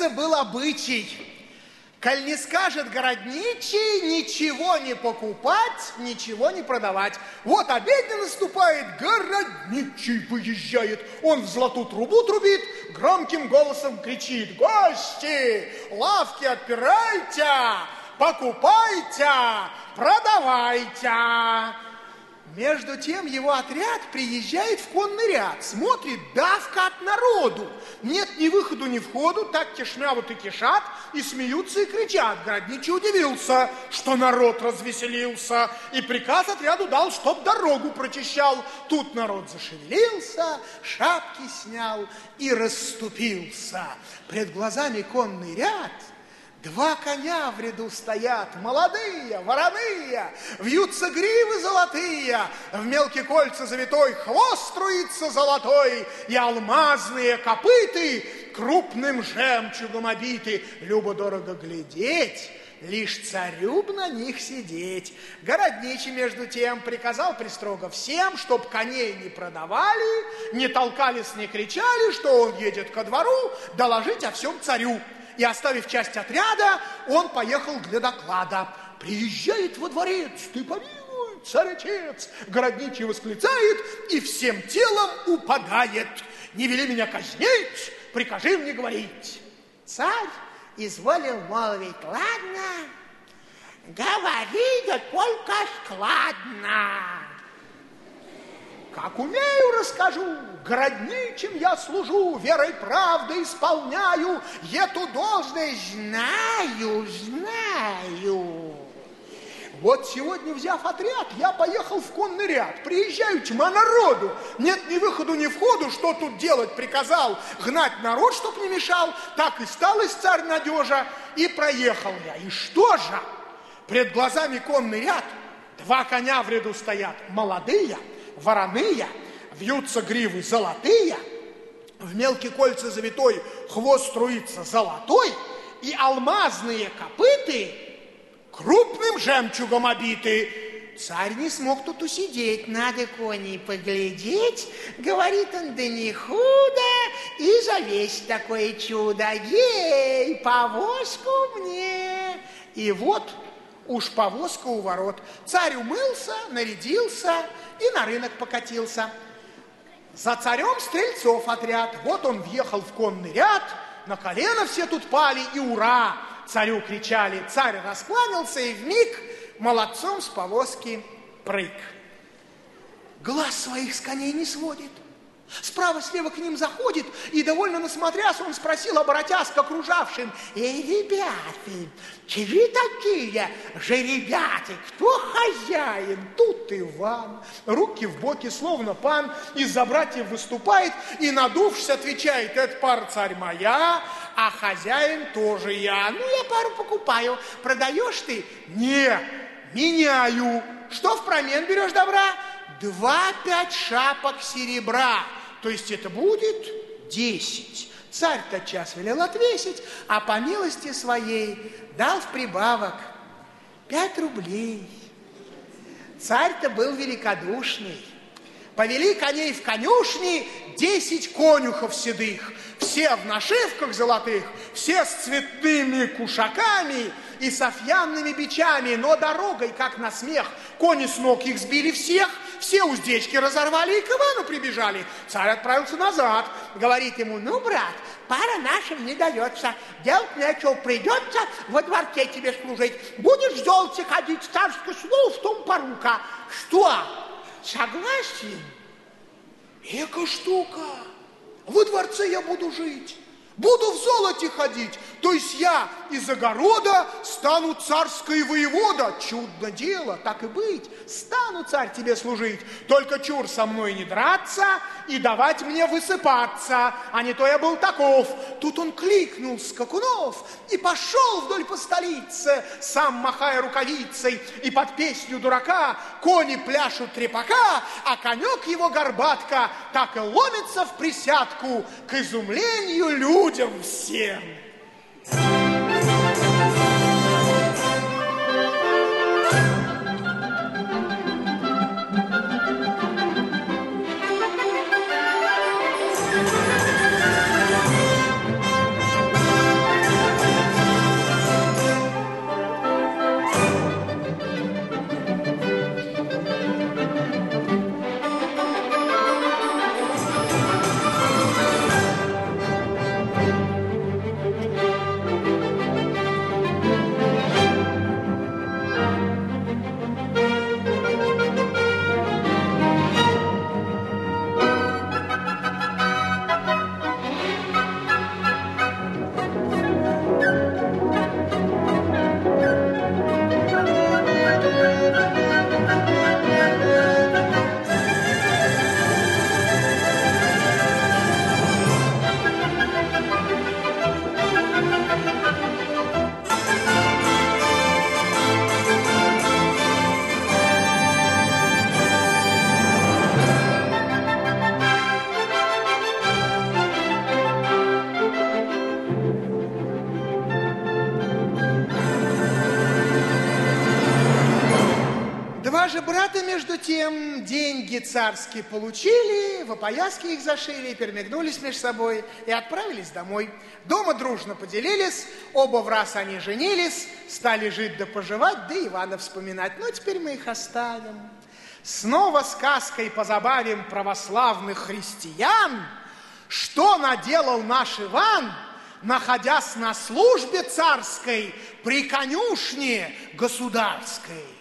говорится, был обычай. Коль не скажет городничий, ничего не покупать, ничего не продавать. Вот обедня наступает, городничий выезжает. Он в золотую трубу трубит, громким голосом кричит. Гости, лавки отпирайте, покупайте, продавайте. Между тем его отряд приезжает в конный ряд, смотрит, давка от народу. Нет ни выходу, ни входу, так кишмя вот и кишат, и смеются и кричат. Городничий удивился, что народ развеселился, и приказ отряду дал, чтоб дорогу прочищал. Тут народ зашевелился, шапки снял и расступился. Пред глазами конный ряд – Два коня в ряду стоят, молодые, вороные, вьются гривы золотые, в мелкие кольца завитой хвост струится золотой, и алмазные копыты крупным жемчугом обиты. Любо-дорого глядеть, лишь царю б на них сидеть. Городничий, между тем, приказал пристрого всем, чтоб коней не продавали, не толкались, не кричали, что он едет ко двору, доложить о всем царю и, оставив часть отряда, он поехал для доклада. Приезжает во дворец, ты помилуй, царь-отец, городничий восклицает и всем телом упадает. Не вели меня казнить, прикажи мне говорить. Царь изволил молвить, ладно, говори, да только складно. Как умею, расскажу, городничим я служу, верой правды исполняю, эту должность знаю, знаю. Вот сегодня, взяв отряд, я поехал в конный ряд. Приезжаю, тьма народу. Нет ни выходу, ни входу. Что тут делать приказал? Гнать народ, чтоб не мешал. Так и стал из царь надежа. И проехал я. И что же? Пред глазами конный ряд. Два коня в ряду стоят. Молодые, вороные, вьются гривы золотые, в мелкие кольца завитой хвост струится золотой, и алмазные копыты крупным жемчугом обиты. Царь не смог тут усидеть, надо коней поглядеть. Говорит он, да не худо, и за весь такое чудо. Ей, повозку мне. И вот уж повозка у ворот. Царь умылся, нарядился, и на рынок покатился. За царем стрельцов отряд. Вот он въехал в конный ряд, на колено все тут пали и ура! Царю кричали. Царь раскланялся и в миг молодцом с повозки прыг. Глаз своих с коней не сводит. Справа-слева к ним заходит, и, довольно насмотрясь, он спросил, обратясь к окружавшим, «Эй, ребята, чьи такие же ребята? Кто хозяин?» Тут Иван, руки в боки, словно пан, из-за братьев выступает и, надувшись, отвечает, «Это пара царь моя, а хозяин тоже я. Ну, я пару покупаю. Продаешь ты?» «Не, меняю. Что в промен берешь добра?» «Два пять шапок серебра». То есть это будет десять. Царь тотчас велел отвесить, а по милости своей дал в прибавок пять рублей. Царь-то был великодушный. Повели коней в конюшни десять конюхов седых, все в нашивках золотых, все с цветными кушаками и с офьянными бичами, но дорогой, как на смех, кони с ног их сбили всех – все уздечки разорвали и к Ивану прибежали. Царь отправился назад, говорит ему, ну, брат, пара нашим не дается, делать нечего, придется во дворце тебе служить. Будешь в золоте ходить, царское слово в том порука. Что, согласен? Эка штука, во дворце я буду жить. Буду в золоте ходить, то есть я из огорода стану царской воевода. Чудно дело, так и быть. Стану царь тебе служить, только чур со мной не драться и давать мне высыпаться, а не то я был таков. Тут он кликнул скакунов и пошел вдоль по столице, сам махая рукавицей, и под песню дурака кони пляшут трепака, а конек его горбатка так и ломится в присядку к изумлению людям всем. Thank you. Два же брата, между тем, деньги царские получили, в опояски их зашили, перемигнулись между собой и отправились домой. Дома дружно поделились, оба в раз они женились, стали жить да поживать, да Ивана вспоминать. Ну, теперь мы их оставим. Снова сказкой позабавим православных христиан, что наделал наш Иван, находясь на службе царской при конюшне государской.